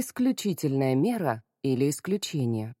Исключительная мера или исключение.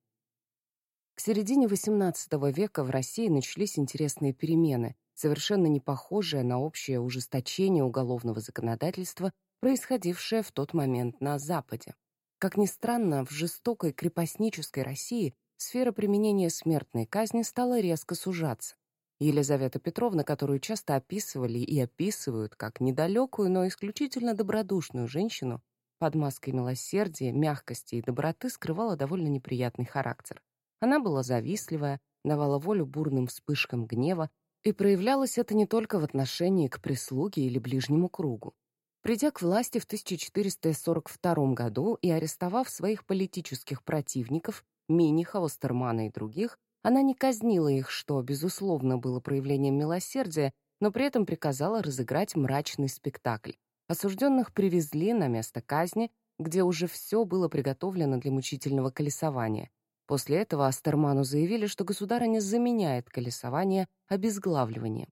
К середине XVIII века в России начались интересные перемены, совершенно не похожие на общее ужесточение уголовного законодательства, происходившее в тот момент на Западе. Как ни странно, в жестокой крепостнической России сфера применения смертной казни стала резко сужаться. Елизавета Петровна, которую часто описывали и описывают как недалекую, но исключительно добродушную женщину, под маской милосердия, мягкости и доброты скрывала довольно неприятный характер. Она была завистливая, давала волю бурным вспышкам гнева, и проявлялось это не только в отношении к прислуге или ближнему кругу. Придя к власти в 1442 году и арестовав своих политических противников, Миниха, Остермана и других, она не казнила их, что, безусловно, было проявлением милосердия, но при этом приказала разыграть мрачный спектакль. Осужденных привезли на место казни, где уже все было приготовлено для мучительного колесования. После этого Астерману заявили, что государыня заменяет колесование обезглавливанием.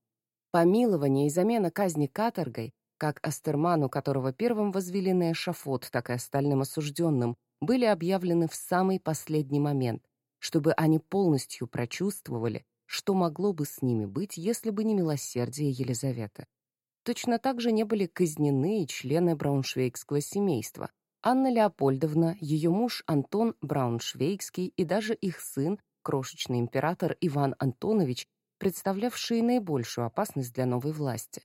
Помилование и замена казни каторгой, как Астерману, которого первым возвели на эшафот, так и остальным осужденным, были объявлены в самый последний момент, чтобы они полностью прочувствовали, что могло бы с ними быть, если бы не милосердие Елизаветы. Точно так же не были казнены члены брауншвейгского семейства. Анна Леопольдовна, ее муж Антон Брауншвейгский и даже их сын, крошечный император Иван Антонович, представлявшие наибольшую опасность для новой власти.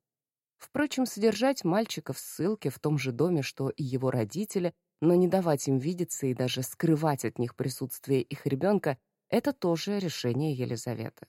Впрочем, содержать мальчика в ссылке в том же доме, что и его родители, но не давать им видеться и даже скрывать от них присутствие их ребенка — это тоже решение Елизаветы.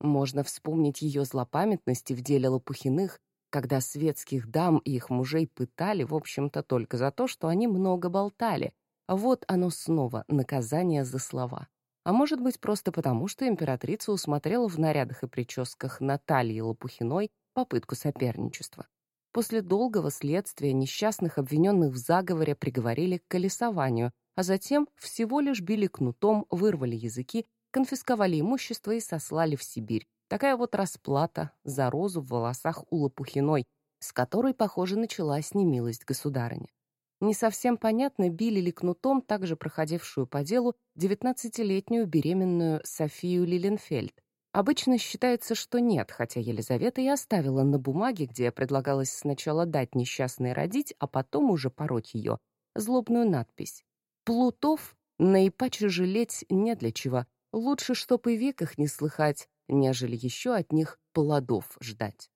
Можно вспомнить ее злопамятности в деле Лопухиных, когда светских дам и их мужей пытали, в общем-то, только за то, что они много болтали. Вот оно снова, наказание за слова. А может быть, просто потому, что императрица усмотрела в нарядах и прическах Натальи Лопухиной попытку соперничества. После долгого следствия несчастных обвиненных в заговоре приговорили к колесованию, а затем всего лишь били кнутом, вырвали языки, конфисковали имущество и сослали в Сибирь. Такая вот расплата за розу в волосах у Лопухиной, с которой, похоже, началась немилость государыни. Не совсем понятно, били ли кнутом также проходившую по делу 19-летнюю беременную Софию Лиленфельд, Обычно считается, что нет, хотя Елизавета и оставила на бумаге, где предлагалось сначала дать несчастной родить, а потом уже пороть ее, злобную надпись. «Плутов наипаче жалеть не для чего. Лучше, чтоб и веках не слыхать, нежели еще от них плодов ждать».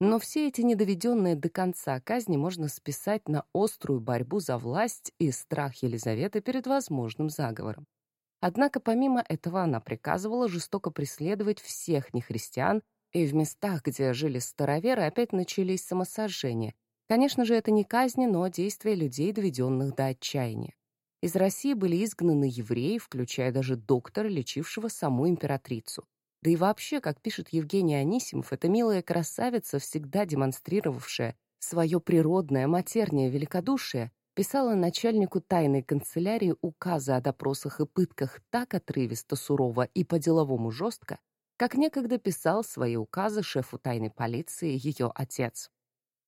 Но все эти недоведенные до конца казни можно списать на острую борьбу за власть и страх Елизаветы перед возможным заговором. Однако помимо этого она приказывала жестоко преследовать всех нехристиан, и в местах, где жили староверы, опять начались самосожжения. Конечно же, это не казни, но действия людей, доведенных до отчаяния. Из России были изгнаны евреи, включая даже доктора, лечившего саму императрицу. Да и вообще, как пишет Евгений Анисимов, эта милая красавица, всегда демонстрировавшая свое природное матернее великодушие, писала начальнику тайной канцелярии указы о допросах и пытках так отрывисто, сурово и по-деловому жестко, как некогда писал свои указы шефу тайной полиции ее отец.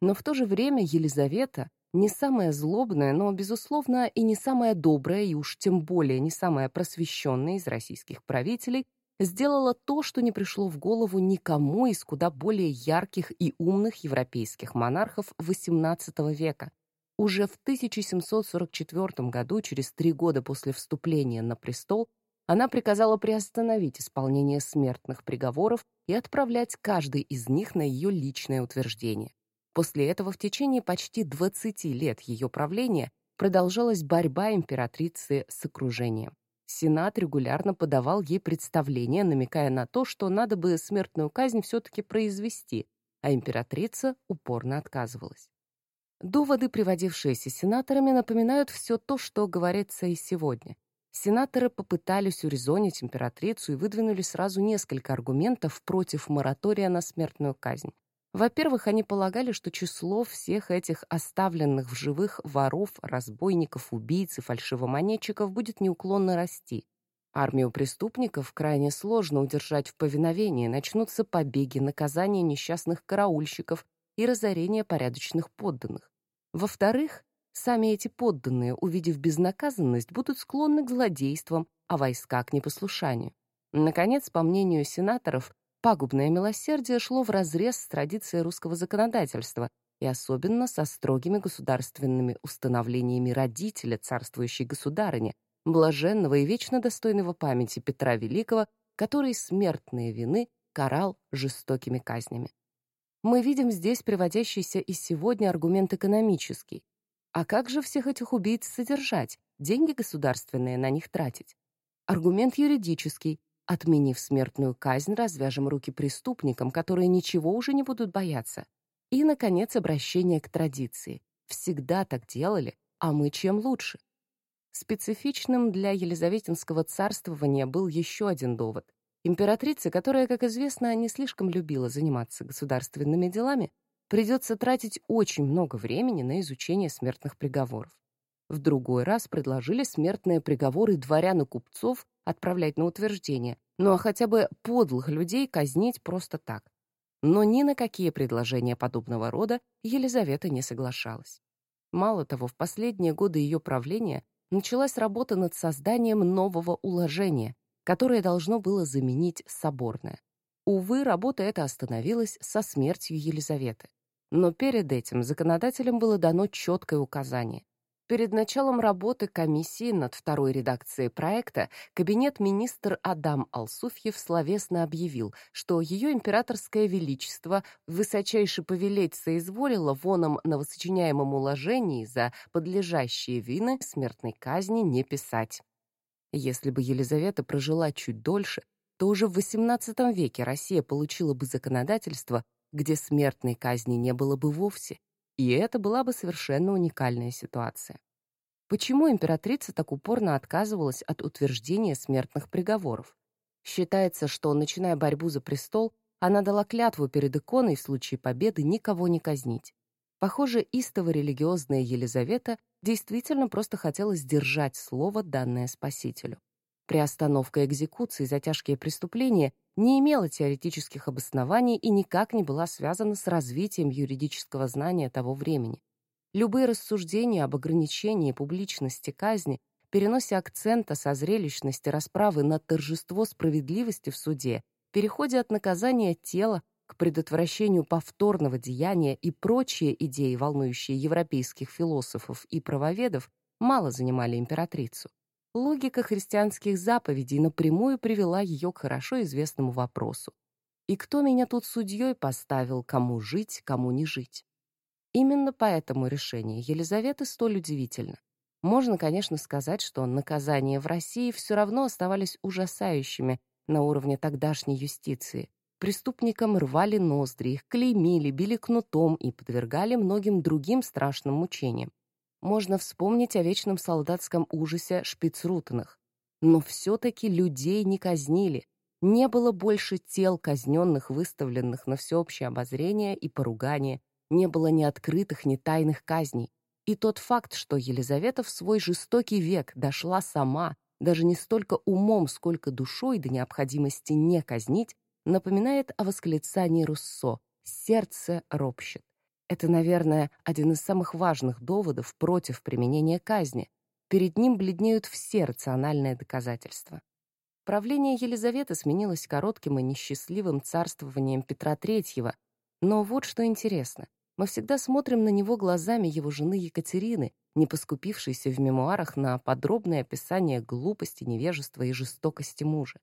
Но в то же время Елизавета, не самая злобная, но, безусловно, и не самая добрая, и уж тем более не самая просвещенная из российских правителей, сделала то, что не пришло в голову никому из куда более ярких и умных европейских монархов XVIII века, уже в 1744 году, через три года после вступления на престол, она приказала приостановить исполнение смертных приговоров и отправлять каждый из них на ее личное утверждение. После этого в течение почти 20 лет ее правления продолжалась борьба императрицы с окружением. Сенат регулярно подавал ей представления, намекая на то, что надо бы смертную казнь все-таки произвести, а императрица упорно отказывалась. Доводы, приводившиеся сенаторами, напоминают все то, что говорится и сегодня. Сенаторы попытались урезонить императрицу и выдвинули сразу несколько аргументов против моратория на смертную казнь. Во-первых, они полагали, что число всех этих оставленных в живых воров, разбойников, убийц и фальшивомонетчиков будет неуклонно расти. Армию преступников крайне сложно удержать в повиновении, начнутся побеги, наказания несчастных караульщиков и разорение порядочных подданных. Во-вторых, Сами эти подданные, увидев безнаказанность, будут склонны к злодействам, а войска к непослушанию. Наконец, по мнению сенаторов, пагубное милосердие шло вразрез с традицией русского законодательства и особенно со строгими государственными установлениями родителя царствующей государыни, блаженного и вечно достойного памяти Петра Великого, который смертные вины карал жестокими казнями. Мы видим здесь приводящийся и сегодня аргумент экономический. А как же всех этих убийц содержать, деньги государственные на них тратить? Аргумент юридический. Отменив смертную казнь, развяжем руки преступникам, которые ничего уже не будут бояться. И, наконец, обращение к традиции. Всегда так делали, а мы чем лучше? Специфичным для Елизаветинского царствования был еще один довод. Императрице, которая, как известно, не слишком любила заниматься государственными делами, придется тратить очень много времени на изучение смертных приговоров. В другой раз предложили смертные приговоры дворян и купцов отправлять на утверждение, ну а хотя бы подлых людей казнить просто так. Но ни на какие предложения подобного рода Елизавета не соглашалась. Мало того, в последние годы ее правления началась работа над созданием нового уложения, которое должно было заменить соборное. Увы, работа эта остановилась со смертью Елизаветы. Но перед этим законодателям было дано четкое указание Перед началом работы комиссии над второй редакцией проекта кабинет министр Адам Алсуфьев словесно объявил, что ее императорское величество высочайше повелеть соизволило воном на высочиняемом уложении за подлежащие вины смертной казни не писать. Если бы Елизавета прожила чуть дольше, то уже в XVIII веке Россия получила бы законодательство, где смертной казни не было бы вовсе, и это была бы совершенно уникальная ситуация. Почему императрица так упорно отказывалась от утверждения смертных приговоров? Считается, что, начиная борьбу за престол, она дала клятву перед иконой в случае победы никого не казнить. Похоже, истово религиозная Елизавета действительно просто хотела сдержать слово, данное Спасителю. Приостановка экзекуции за тяжкие преступления не имела теоретических обоснований и никак не была связана с развитием юридического знания того времени. Любые рассуждения об ограничении публичности казни, переносе акцента со зрелищности расправы на торжество справедливости в суде, переходе от наказания тела к предотвращению повторного деяния и прочие идеи, волнующие европейских философов и правоведов, мало занимали императрицу. Логика христианских заповедей напрямую привела ее к хорошо известному вопросу. И кто меня тут судьей поставил, кому жить, кому не жить? Именно поэтому решение Елизаветы столь удивительно. Можно, конечно, сказать, что наказания в России все равно оставались ужасающими на уровне тогдашней юстиции. Преступникам рвали ноздри, их клеймили, били кнутом и подвергали многим другим страшным мучениям можно вспомнить о вечном солдатском ужасе шпицрутных. Но все-таки людей не казнили. Не было больше тел казненных, выставленных на всеобщее обозрение и поругание. Не было ни открытых, ни тайных казней. И тот факт, что Елизавета в свой жестокий век дошла сама, даже не столько умом, сколько душой до необходимости не казнить, напоминает о восклицании Руссо «сердце ропщет». Это, наверное, один из самых важных доводов против применения казни. Перед ним бледнеют все рациональные доказательства. Правление Елизаветы сменилось коротким и несчастливым царствованием Петра III. Но вот что интересно. Мы всегда смотрим на него глазами его жены Екатерины, не поскупившейся в мемуарах на подробное описание глупости, невежества и жестокости мужа.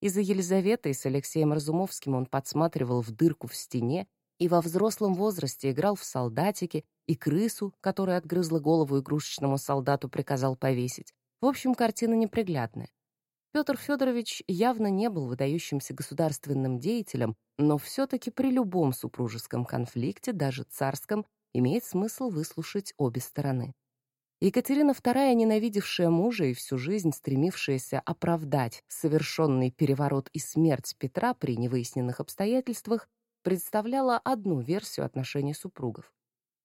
Из-за Елизаветы и с Алексеем Разумовским он подсматривал в дырку в стене, и во взрослом возрасте играл в солдатики, и крысу, которая отгрызла голову игрушечному солдату, приказал повесить. В общем, картина неприглядная. Петр Федорович явно не был выдающимся государственным деятелем, но все-таки при любом супружеском конфликте, даже царском, имеет смысл выслушать обе стороны. Екатерина II, ненавидевшая мужа и всю жизнь стремившаяся оправдать совершенный переворот и смерть Петра при невыясненных обстоятельствах, представляла одну версию отношений супругов.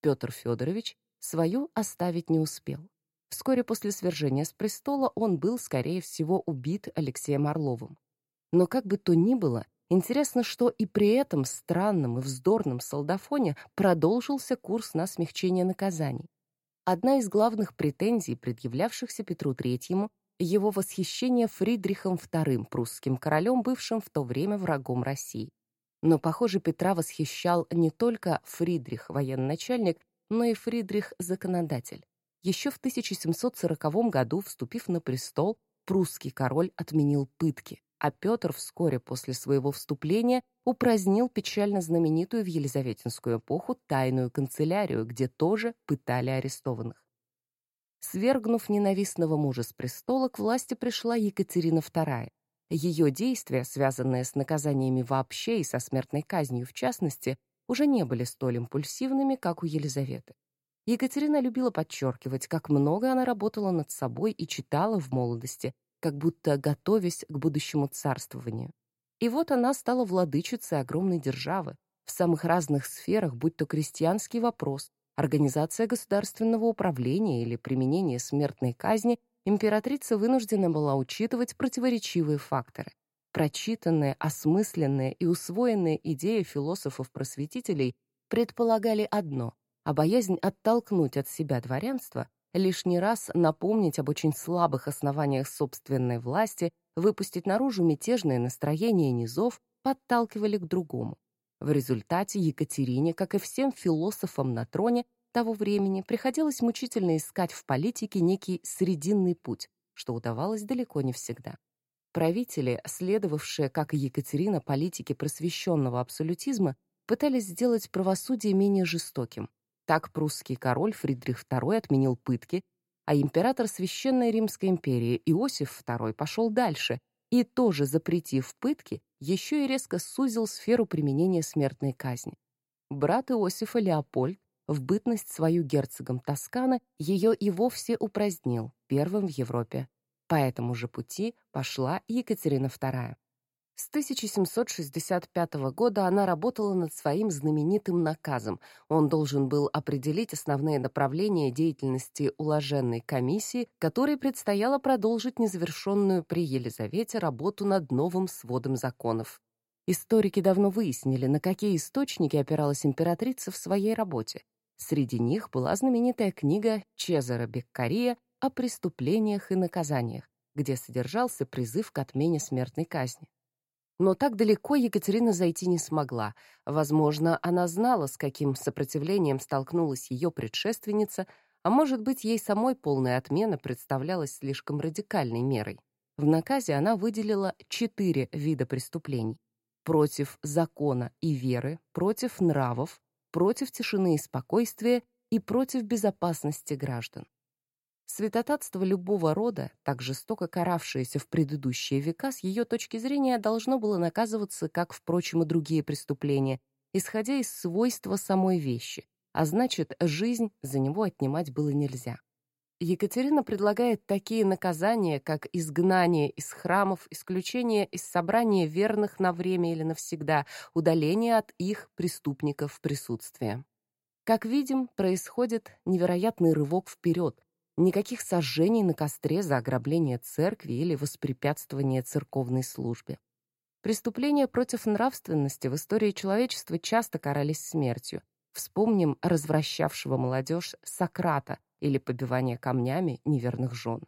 Петр Федорович свою оставить не успел. Вскоре после свержения с престола он был, скорее всего, убит Алексеем Орловым. Но как бы то ни было, интересно, что и при этом странном и вздорном солдафоне продолжился курс на смягчение наказаний. Одна из главных претензий, предъявлявшихся Петру III, его восхищение Фридрихом II, прусским королем, бывшим в то время врагом России. Но, похоже, Петра восхищал не только Фридрих, военачальник, но и Фридрих — законодатель. Еще в 1740 году, вступив на престол, прусский король отменил пытки, а Петр вскоре после своего вступления упразднил печально знаменитую в Елизаветинскую эпоху тайную канцелярию, где тоже пытали арестованных. Свергнув ненавистного мужа с престола, к власти пришла Екатерина II. Ее действия, связанные с наказаниями вообще и со смертной казнью в частности, уже не были столь импульсивными, как у Елизаветы. Екатерина любила подчеркивать, как много она работала над собой и читала в молодости, как будто готовясь к будущему царствованию. И вот она стала владычицей огромной державы в самых разных сферах, будь то крестьянский вопрос, организация государственного управления или применение смертной казни, императрица вынуждена была учитывать противоречивые факторы. Прочитанные, осмысленные и усвоенные идеи философов-просветителей предполагали одно а боязнь оттолкнуть от себя дворянство, лишний раз напомнить об очень слабых основаниях собственной власти, выпустить наружу мятежные настроения низов, подталкивали к другому. В результате Екатерине, как и всем философам на троне того времени, приходилось мучительно искать в политике некий срединный путь, что удавалось далеко не всегда. Правители, следовавшие, как и Екатерина, политике просвещенного абсолютизма, пытались сделать правосудие менее жестоким, так прусский король Фридрих II отменил пытки, а император Священной Римской империи Иосиф II пошел дальше и, тоже запретив пытки, еще и резко сузил сферу применения смертной казни. Брат Иосифа Леопольд в бытность свою герцогом Тосканы ее и вовсе упразднил, первым в Европе. По этому же пути пошла Екатерина II. С 1765 года она работала над своим знаменитым наказом. Он должен был определить основные направления деятельности уложенной комиссии, которой предстояло продолжить незавершенную при Елизавете работу над новым сводом законов. Историки давно выяснили, на какие источники опиралась императрица в своей работе. Среди них была знаменитая книга Чезаро Беккария о преступлениях и наказаниях, где содержался призыв к отмене смертной казни. Но так далеко Екатерина зайти не смогла. Возможно, она знала, с каким сопротивлением столкнулась ее предшественница, а может быть, ей самой полная отмена представлялась слишком радикальной мерой. В наказе она выделила четыре вида преступлений. Против закона и веры, против нравов, против тишины и спокойствия и против безопасности граждан. Святотатство любого рода, так жестоко каравшееся в предыдущие века, с ее точки зрения должно было наказываться, как, впрочем, и другие преступления, исходя из свойства самой вещи, а значит, жизнь за него отнимать было нельзя. Екатерина предлагает такие наказания, как изгнание из храмов, исключение из собрания верных на время или навсегда, удаление от их преступников присутствия. Как видим, происходит невероятный рывок вперед, Никаких сожжений на костре за ограбление церкви или воспрепятствование церковной службе. Преступления против нравственности в истории человечества часто карались смертью. Вспомним развращавшего молодежь Сократа или побивание камнями неверных жен.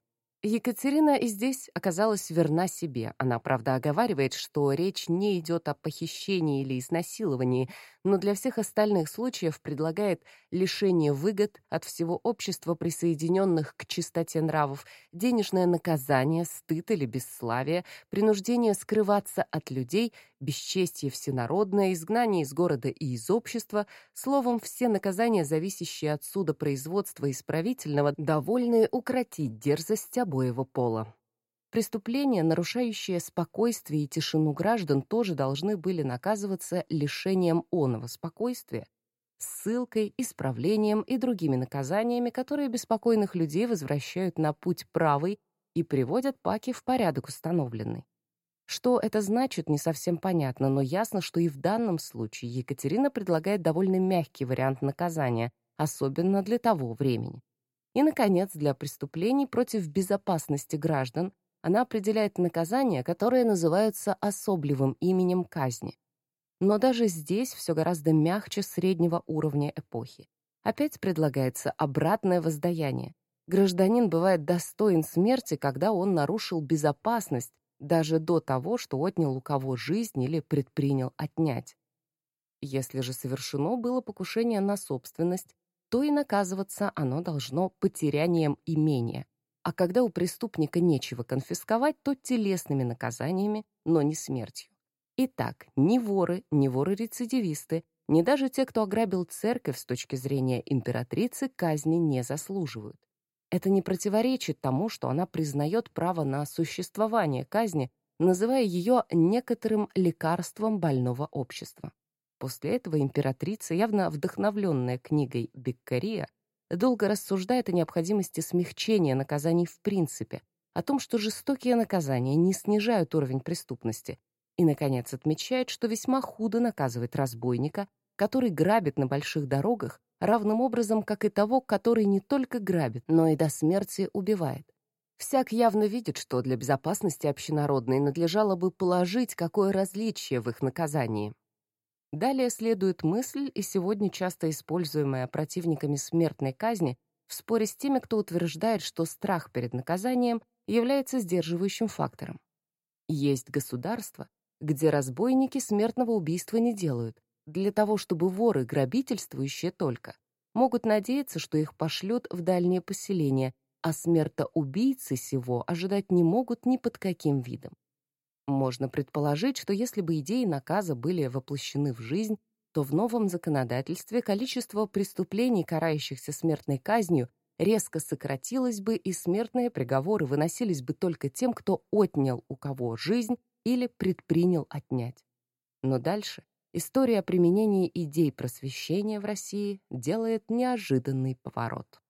Екатерина и здесь оказалась верна себе. Она, правда, оговаривает, что речь не идет о похищении или изнасиловании, но для всех остальных случаев предлагает лишение выгод от всего общества, присоединенных к чистоте нравов, денежное наказание, стыд или бесславие, принуждение скрываться от людей, бесчестие всенародное, изгнание из города и из общества, словом, все наказания, зависящие от суда производства исправительного, довольны укротить дерзость обоего пола. Преступления, нарушающие спокойствие и тишину граждан, тоже должны были наказываться лишением оного спокойствия, ссылкой, исправлением и другими наказаниями, которые беспокойных людей возвращают на путь правый и приводят паки в порядок установленный. Что это значит, не совсем понятно, но ясно, что и в данном случае Екатерина предлагает довольно мягкий вариант наказания, особенно для того времени. И, наконец, для преступлений против безопасности граждан она определяет наказания, которые называются особливым именем казни. Но даже здесь все гораздо мягче среднего уровня эпохи. опять предлагается обратное воздаяние. Гражданин бывает достоин смерти, когда он нарушил безопасность, даже до того, что отнял у кого жизнь или предпринял отнять. Если же совершено было покушение на собственность, то и наказываться оно должно потерянием имения. А когда у преступника нечего конфисковать, то телесными наказаниями, но не смертью. Итак, ни воры, ни воры-рецидивисты, ни даже те, кто ограбил церковь с точки зрения императрицы, казни не заслуживают. Это не противоречит тому, что она признает право на существование казни, называя ее некоторым лекарством больного общества. После этого императрица, явно вдохновленная книгой Беккария, долго рассуждает о необходимости смягчения наказаний в принципе, о том, что жестокие наказания не снижают уровень преступности, и, наконец, отмечает, что весьма худо наказывать разбойника, который грабит на больших дорогах, равным образом, как и того, который не только грабит, но и до смерти убивает. Всяк явно видит, что для безопасности общенародной надлежало бы положить какое различие в их наказании. Далее следует мысль, и сегодня часто используемая противниками смертной казни, в споре с теми, кто утверждает, что страх перед наказанием является сдерживающим фактором. Есть государства, где разбойники смертного убийства не делают, для того, чтобы воры, грабительствующие только, могут надеяться, что их пошлют в дальние поселения, а смертоубийцы сего ожидать не могут ни под каким видом. Можно предположить, что если бы идеи наказа были воплощены в жизнь, то в новом законодательстве количество преступлений, карающихся смертной казнью, резко сократилось бы, и смертные приговоры выносились бы только тем, кто отнял у кого жизнь или предпринял отнять. Но дальше история о применении идей просвещения в России делает неожиданный поворот.